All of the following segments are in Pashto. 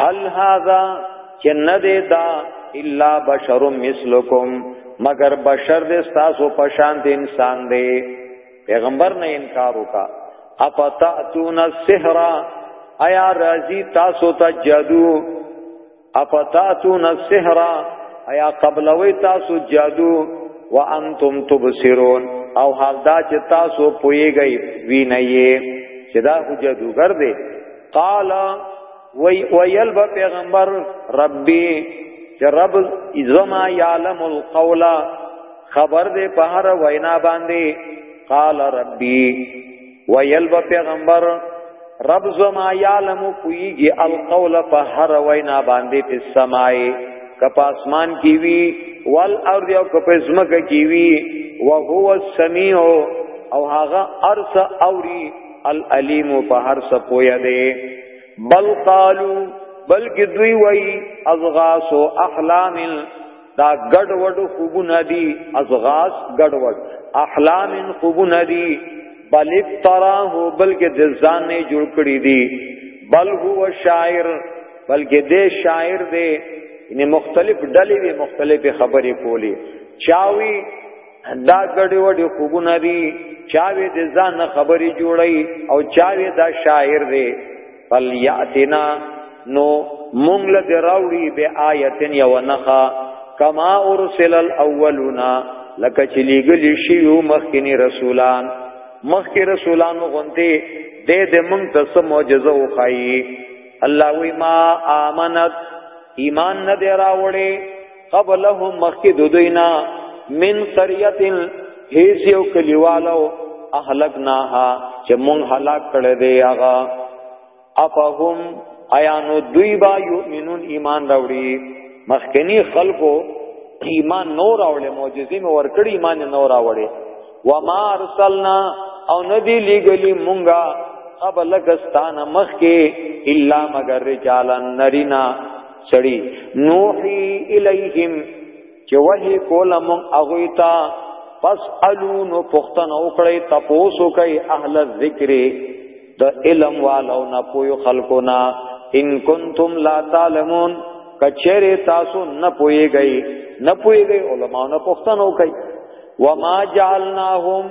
هل هذا چې نه دی دا الا بشر مثلکم مگر بشر دې تاسو په شان دې انسان دی پیغمبر نه انکار وکا اپتاتون السحر ایا رازی تاسو ته جادو اپتاتون السحر ایا قبلوی تاسو جادو وانتم تبصرون او حال دا چې تاسو پویږئ وینئ چې دا جادوګر دی قال وی ویل به پیغمبر ربي چې رب ازما یعلم القول خبر دې په هر وینا باندې قال ربي ویل به پیغمبر رب زما یعلم کویږي القول په هر وینا باندې په سمای کپ اسمان کی وی وال ارض او کپ زمکه کی وی وهو السمیع او هغه ارس اوري العلیم په هر څه پوهه دی بل قالو بلکې دوی وای اضغاث او احلام دا ګډ وډ خوبونه دي اضغاث ګډ وډ احلام خوبونه دي بل تراه بلکې د ځان نه جوړ کړی دي بل هو شاعر بلکې دې شاعر دې یعنی مختلف ډلې وی مختلفې خبرې کولی چاوي دا ګډي وډي خوبونه دي چاوي د ځان خبري جوړي او چاوي دا شاعر دی فل یاتنا نو مونږ له دراوړي به آیتن یو نخا کما ارسل الاولون لکه چې لګلی شی یو مخکنی رسولان مخکې رسولانو غونته دې دې مونږ ته سم معجزه وخایي الله وی ما امنت ایمان نه دی راوړي قبلهم مخکې دودینا من قريه هیڅ یو کلیوالو اهلکناها چې مونږ هلاک کړی دی هغه افهم ایانو دوی با یؤمنون ایمان راوړي مخکنی خلکو ایمان نو راوړي معجزې مې ورکړي ایمان نو راوړي وما ارسلنا او ندی لګلی مونږه قبل کستان مخ کې الا مگر رجالن نرینا سړی نوحي الیهم چې وحی کوله مون هغه ته پس الو نو پختن او کړی تاسو کوي اهل ذکر د علم والو نه پوی خلقو نه ان کنتم لا تعلمون کچره تاسو نه پوی گئی نه پوی گئی علماء نه پختن او کوي وما جعلناهم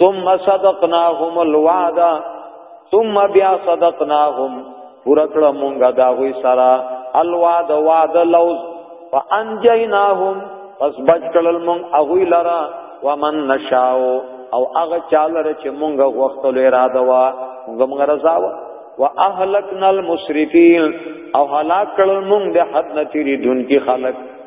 ثم صدقناهم الوعد ثم بیا صدقناهم پورا کړه مونږه دا غوي سرا الوعد وعد لوز فانجیناهم پس بچ کړل مونږ اغوی لرا ومن نشاو او هغه چاله چې مونږه وختل اراده وا مونږه مونږه رضا وا واهلکنا المسرفین او هلاک کړل مونږ د حد نتیری دن کی خلق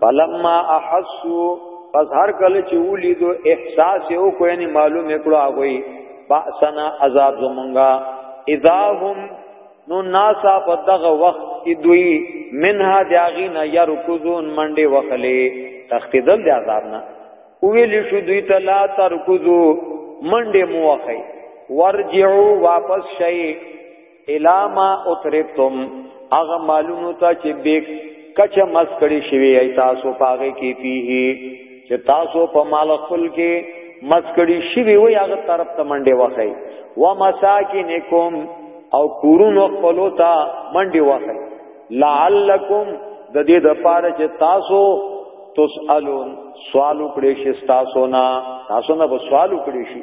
فلما احسو پس هر کله چې ولیدو احساس یو کو یعنی معلوم کړو هغه باسنا عذاب زمونږه اذا هم نو ناسا په دغه وخت کې دوی منها داغینا يرکزون منډه وخلې تختیدل د عذاب نه ویل شو دوی ته لا ترکزو منډه موخی ورجعو واپس شئ الاما اترتم اغه مالونو ته چې بیک کچ مس کړي شوی ای تاسو پاغه کې پیه چې تاسو په مال خپل کې مس کړي شوی وي هغه طرف ته منډه وخی و مساکینکم او کورونو خپل ته منډه وخی لعلکم د دې د پاره چې تاسو تسالون سوال وکړي شي تاسو نه تاسو نه به سوال وکړي شي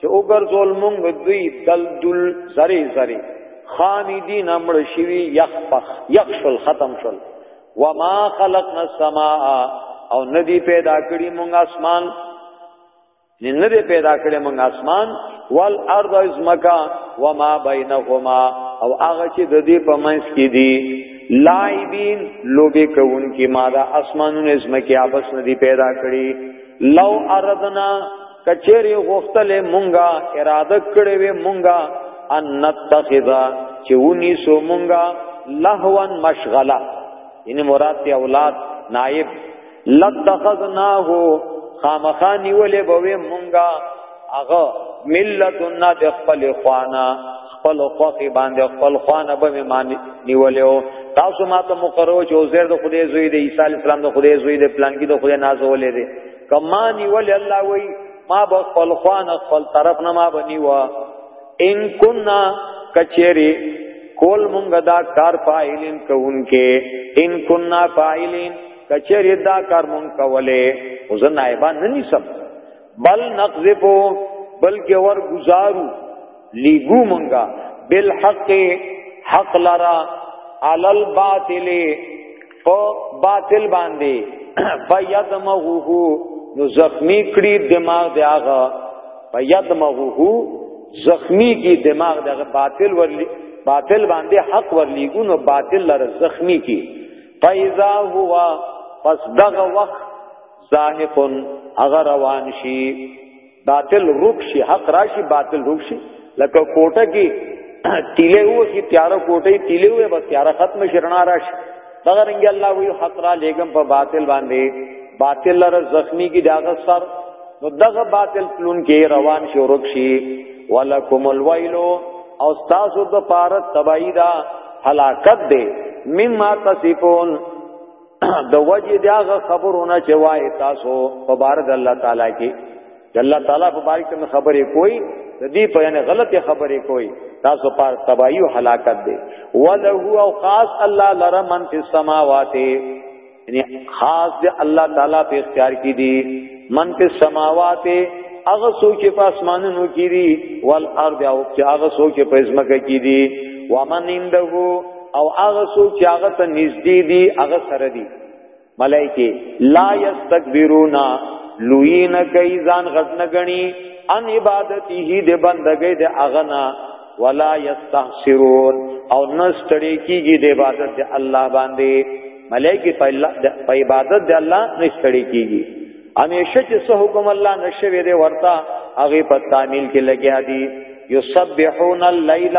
چې وګرځول مونږ دوی دل دل زری زری خامدین امر شوی یخ پخ یخ شل ختم شل وما خلقنا السماء او ندی پیدا کړی مونږ اسمان نه دی پیدا کړی مونږ اسمان والارض ازمکا وما بینهما او هغه چې د دې په منځ کې دي لایبین لوبه کوون کې ما دا اسمانونه ازمکه آپس نه دی پیدا کړی لو اردنا کچری غختل مونږه اراده کړې وې مونږه ان نتخذا چې ونی سو مونږه لهوان مشغله یعنی مراد ته اولاد نائب لتخذناه خامخانی ولې بوې مونږه هغه ملتنا د خپل خوانا خپل خوخي باندې خپل خوانا به معنی نیولیو تاسو ماته مقرو چې عزیر د خدای زوی دی عیسی السلام د خدای زوی دی پلانګي د خدای نازولې دی کمانی ولی الله وی ما به خپل خوان خپل طرف نه ما بنی وا ان کنا کچری کول مونږ دا کار فاعلین کوونکې ان کنا فاعلین کچری دا کار مونږ کولې اوس نائبان نه نسب بل نقذفو بلکې ور گزارو لیګو مونږه بالحق حق لرا علل باطل په باطل باندې فیدمغه نو زخمی کړي دماغ دی هغه فیدمغه زخمی کی دماغ دغه باطل ورلی باطل باندې حق ورلیګو نو باطل لره زخمی کی فیزا هوا پس دغه وخت زاهقن اگر روان شي باطل روک شي حق راشي باطل روک شي لکه کوټه کې تیلې وو چې تیار کوټه تیلې وو بس تیار ختم شرنا راشي دغه رنګ الله وی حق را لګم په باطل باندې باطل لره زخمی کی داغه سر نو دغه باطل تلون کې روان شي ورک شي ولکم الویل او تاسو د پاره تبعیدا هلاکت دے مما تصفون د وجه دی هغه خبرونه چې وای تاسو په بار د الله تعالی کې د الله تعالی په بار کې خبرې کوي د دې په یعنی غلطه خبرې کوي تاسو پر تباہی او هلاکت دی وله او خاص الله لره من فی السماوات یعنی خاص دی الله تعالی په اختیار کې دی من فی السماوات هغه سوچ په اسمانونو کې دی والارض او هغه سوچ په ځمکه کې دی ومن عنده او هغه څوک چې هغه ته نږدې دي هغه سره دي ملائکه لا یستكبرون لوین کوي ځان غټ نه غني ان عبادتي د بندګۍ د اغنا ولا یستحسرون او نستړي کیږي د عبادت د الله باندې ملائکه په عبادت د الله نستړي کیږي همیشه چې سه حکم الله نشوي دی ورته هغه په تعمیل کې لګیا دي یسبحون الليل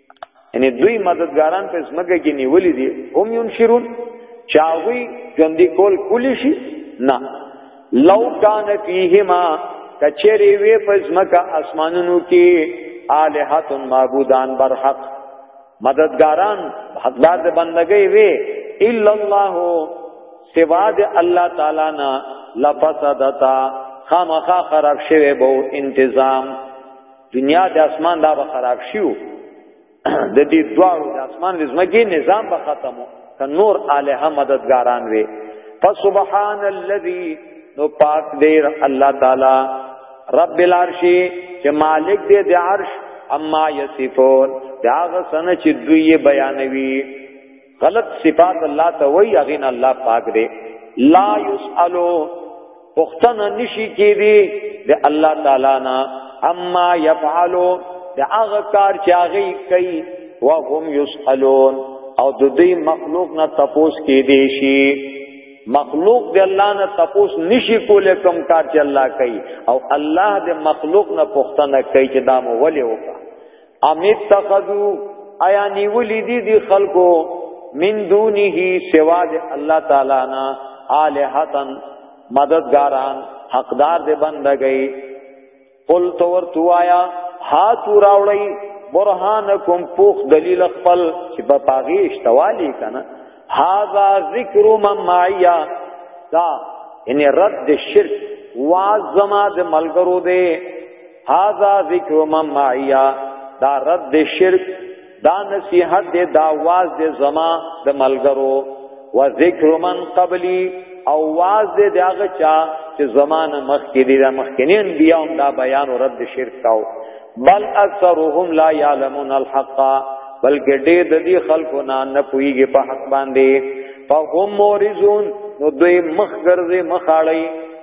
یعنی دوی مددګاران په اسمګه کې نیولې دي هم ينشرون چاوي ژوندې کول کولی شي نه لو کان فیهما کچری وی پزمکا اسمانونو کې الہات معبودان برحق مددګاران حقدار د بندګۍ وی الا الله سوا د الله تعالی نه لفسدتا خامخا خراب شوی بو انتظام دنیا د اسمان دا به خراب شیو د دې دواړو د اسمان د زمګي نظام به ختمو که نور الها مددګاران وي فسبحان الذي نو پاک دې الله تعالی رب العرش چې مالک دې د عرش اما یصفون دا غسن چې دوی بیانوي غلط صفات الله ته وای هغه نه الله پاک دی لا یسالو پختنه نشی کیدی د الله تعالی نه اما یفعلو د هغه کار چې هغه کوي وهم یسالون او د دې مخلوق نه تپوس کې دی شي مخلوق د الله نه تپوس نشي کولای کوم کار چې الله کوي او الله د مخلوق نه پښتنه کوي چې دا مو ولې وکړه امیت تخذو ایا نیولی دی دی خلقو من دونه سوا دی اللہ تعالی نا آلہتن مددگاران حقدار دی بندگئی قل تور تو آیا هاتو راوړی برهانکم پوخ دلیل خپل چې په پاغي اشتوالی کنه هاذا ذکر من معیا دا ان رد شرک واز زما د ملګرو دی هاذا ذکر من معیا دا رد شرک دا نصیحت دے دا واز دے زما د ملګرو و ذکر من قبلی او واز دے دا غچا چې زمانه مخ کې دي دا مخکنین بیا هم دا بیان او رد شرک کاو بل اکثرهم لا یعلمون الحق بلکې ډېر د دې خلکو نه نه پويږي په حق باندې فهم مورزون نو دوی مخ ګرځي مخاړي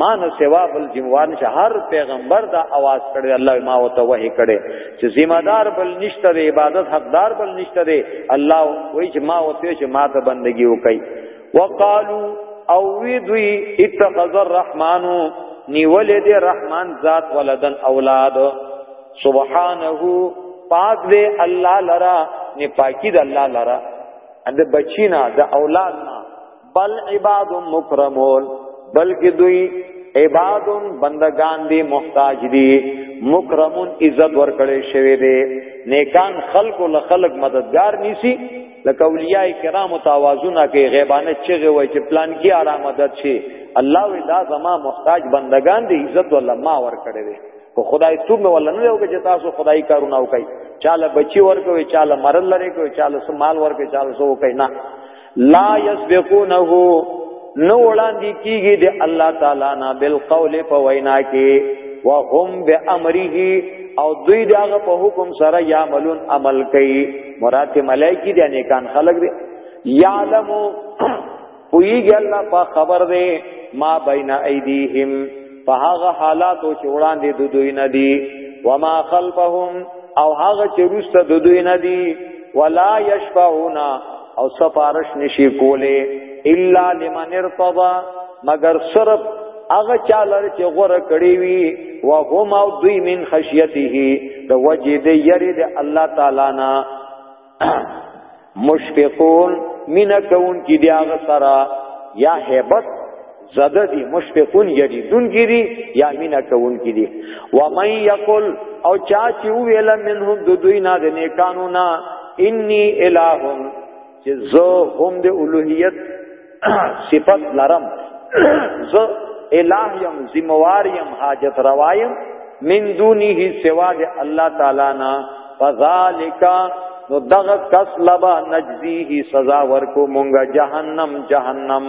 ما نو سوا بل ذمہوار نشه هر پیغمبر دا आवाज کړي الله ما او ته وحي کړي چې ذمہ دار بل نشته دی عبادت حقدار بل نشته دی الله وایي چې ما او ته چې ما ته بندگی وکي وقالو او وی دوی اتخذ الرحمن نیول دی رحمان ذات ولدن اولاد سبحانه پاک دی الله لرا نه پاکی دی الله لرا اند بچینا د اولاد بل عباد مکرمون بلکې دوی عباد بندگان دي محتاج دي مکرمون عزت ورکړي شوی دي نیکان خلق له خلق مددگار نیسی لکه اولیاء کرام توازونه کې غیبانه چغه وای چې پلان کې آرام مدد شي الله وی دا زما محتاج بندگان دي عزت ولا ما ور کړی دي کو خدای تو مې ولا نه وګ چې تاسو خدای کارونه وکي چاله بچي ورکوي چاله مرل لري کوي چاله سمال ورکوي چاله سو کوي نه لا يسبقونه نو وړاندې کیږي د الله تعالی نه بالقول په وینا کې وهم بامره او دوی داغه په حکم سره یعملون عمل کوي مراد ملائکی دي نیکان خلق دي یعلم پویږي الله په خبر دی ما بین ایدیهم په هغه حالاتو چې وړاندې د دوی نه دي وما خلفهم او هغه چې روسته د دوی نه دي ولا یشفعون او سفارش نشي کوله الا لمن ارتضى مگر صرف هغه چالر چې غوړه کړی وي او هم او دوی من خشیته د وجه د یری د الله تعالی نه مشفقون من کون کی دی هغه سره یا hebat زده دي مشفقون یری دونګری یا مینا کوونکی دي و من یقل او چا چې ویل منهم د دوی نه د نیکانو نه انی الہون چې زه هم د الوهیت صفت لرم زه الہ یم ذمہوار یم حاجت روایم من دونه سوا د الله تعالی نه فذالک نو دغه کس لبا نجزیه سزا ورکو مونږه جهنم جهنم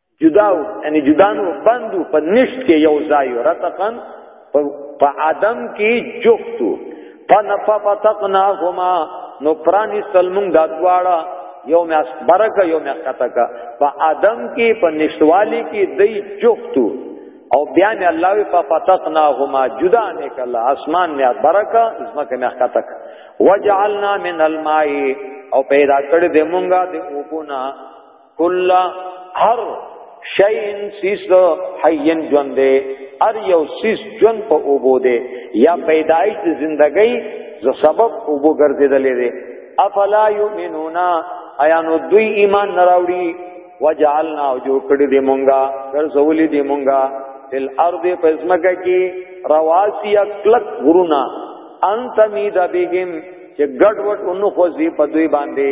جداو یعنی جدانو بندو په نشت کې یو ځای رتقا په عدم کې جفتو فنففتقناهما نو پرانی سلمون دا دواړه یو مې اسبرک یو مې کتک په عدم کې په نشوالی کې دای جفتو او بیا مې الله وی ففتقناهما جدا نه کله اسمان مې اسبرک زمکه مې کتک وجعلنا من الماء او پیدا کړ دې مونږه دې اوپونا کل هر شین سیس حین جون دے ار یو سیس جون په اوبو دے یا پیدایش د زندګۍ ز سبب اوبو ګرځیدلې دے افلا یؤمنون ایا نو دوی ایمان نراوړي وجعلنا جو کړي دې مونږه ګرځولې دې مونږه تل ارض پزمکه کی رواسي کلک غرونا انت مید بهم چې ګډ وټ اونو خوځي په دوی باندې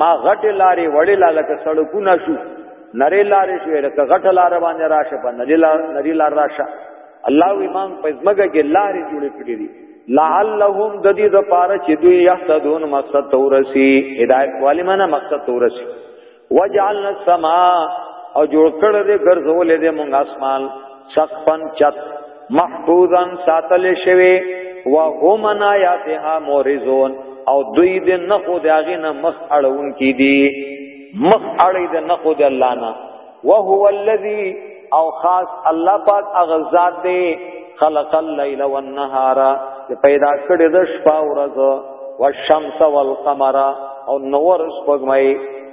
ما غټه لارې وړې لاله که سړکونه شو نری لارې شو لکه غټه لار باندې راشه په نری لار نری لار راشه الله وی مان په زمګه کې لارې جوړې کړې دي لعلهم د دې د پاره چې دوی یحتدون مقصد تورسی هدایت والی معنی مقصد تورسی وجعلنا السما او جوړ کړ دې ګرځولې دې مونږ اسمان سقفا چت محفوظا ساتل شوی وهم آیاتها مورزون او دوی د نخو داغه نه مخ اړون کی دي مخ اړې د نخو د الله نه وهو الذی او خاص الله پاک هغه ذات دی خلق الليل والنهار پیدا کړی د شپه او ورځ والشمس والقمر او نور سپوږمۍ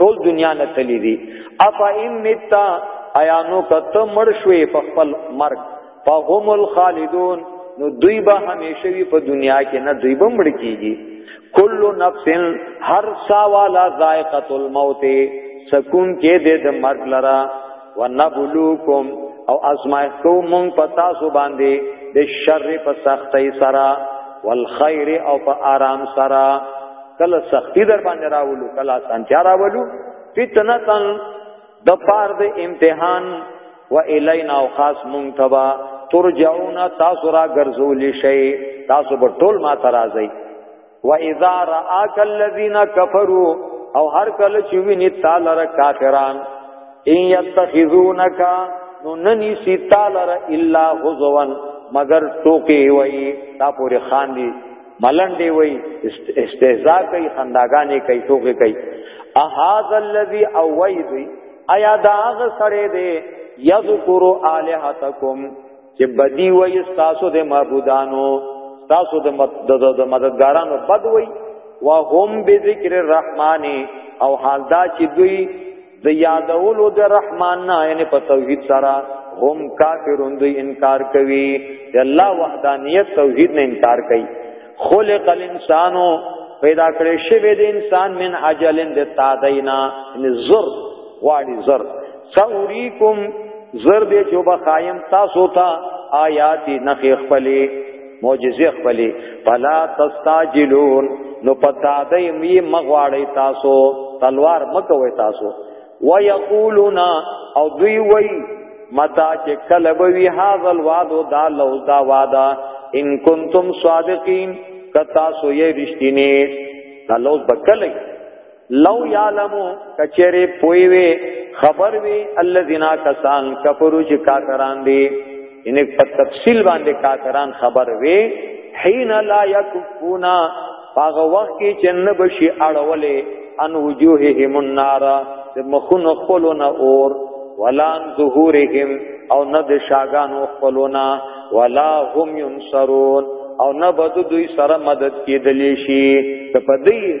ټول دنیا نه تللی دي افا ان متا ایا نو کته مړ شوې په خپل مرګ فهم الخالدون نو دوی به همیشه وي په دنیا کې نه دوی به مړ کیږي کل نفس هر سا والا ذائقه الموت سکون کې دې د مرګ لرا ونبلوکم او ازمایښت کو مونږ پتا سو باندې د شر په سختۍ سره والخير او په آرام سره کله سختی در باندې راولو کله سانتیا راولو فتنتن د پار د امتحان و الینا او خاص مونږ تبا ترجعون تاسو را ګرځول شي تاسو به ټول ما ترازی و اذا راک الذین کفروا او هر کله چې ویني تعالی را کافران ان یتخذونک نو ننی سی تعالی را الا غزوان مگر ټوکی وای دا پورې خان دی ملنډې وای استهزاء کوي خنداګانې کوي ټوکې کوي احاذ الذي اويد ایا دا هغه سره دی یذکر الہتکم چې بدی وای تاسو د معبودانو تاسو د مددګارانو بد وای وهم بذکر الرحمن او حال دا چې دوی د یادولو د رحمان نه یعنی په توحید سره هم کافرون دوی انکار کوي د الله وحدانیت توحید نه انکار کوي خلق الانسانو پیدا کړی شوی د انسان من عجلن د تادینا ان زر واړي زر سوریکم زر دې جو بخایم تاسو ته آیاتی نخې خپلې معجزې خپلې فلا تستعجلون نو پتا دې می مغواړی تاسو تلوار مکوي تاسو ويقولون او دوی وای متا چې کله به وی هاذل وادو دا لوز دا وادا ان کنتم صادقین کتا سو یې رښتینی دا لوز بکلې لو یعلمو کچری پوی وی خبر وی الذین کسان کفرو چې کافران دي ان په تفصیل باندې کافران خبر وی حين لا یکفونا هغه وخت کې چې نه بشي اړولې ان وجوههم النار د مخون خپلونه اور ولان ظهورهم او نه د شاګانو خپلونه ولا هم ينصرون او نه بده دوی سره مدد کېدلی شي ته په دې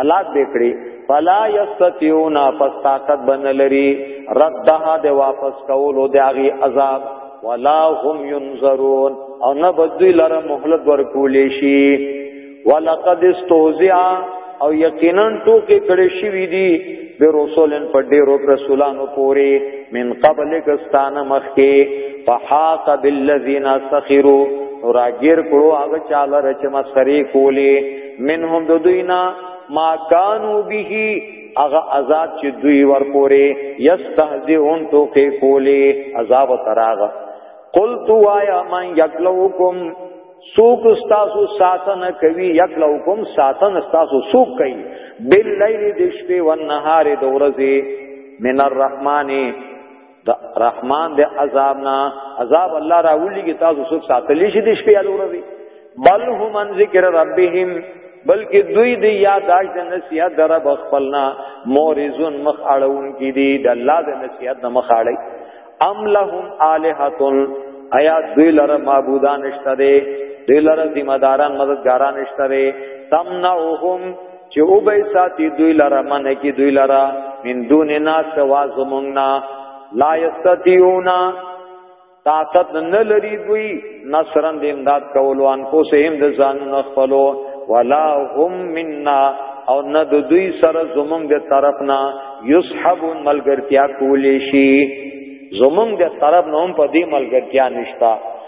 هلاک دې کړی فلا یستطيعون پس طاقت بنلری ردها د واپس کولو د هغه عذاب ولا هم ينظرون او نه بدوی لره مهلت ورکولې شي ولقد استهزئ او یقینا ټوکې کړې شوې دي به رسولن په ډیرو رسولانو پوري من قبل کستان مخکي فحاق بالذین سخروا راګیر کړو هغه چاله رچ مسخري کولی منهم د دوینا ما کانو به هغه عذاب چې دوی ورپورې یستهزئون تو کې کولې عذاب تراغه قلت وایا من یکلوکم سوک استاسو ساتن کوي یکلوکم ساتن استاسو سوک کوي باللیل د شپې و نهار د ورځې من الرحمن د رحمان د عذاب نه عذاب الله را ولېږي تاسو څوک ساتلی شي د شپې یا د ورځې بل هم من ذکر ربهم بلکې دوی د یاداش د نصیحت در رب خپلنا مورزون مخ اړون کی دي د الله د نصیحت نه مخ اړي ام لهم الہتن آیا دوی لره معبودان نشته دي دوی لره ذمہ داران مددګاران نشته دي تمنعهم چې او به ساتي دوی لره من کې دوی لره من دون نا سوا زمونږنا لا یستطيعونا طاقت نه لري دوی نصرن د امداد کولو ان کو سهم د ځان نخلو ولا هم منا او نه د دوی سره زمونږ د طرف نه یسحبون ملګرتیا کولی شي زمونږ د طرف نه هم په دې ملګرتیا نشتا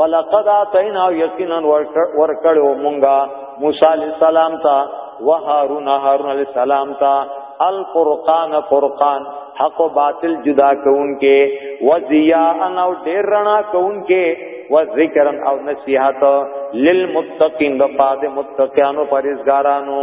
ولقد اتینا یقینا ورکړو مونږه موسی علی السلام ته وهارون هارون علی السلام ته الفرقان فرقان حق و باطل جدا کون کې وزیا ان او ډیر رڼا کون کې و ذکرن او نصیحت للمتقین د پاد متقینو پرېزګارانو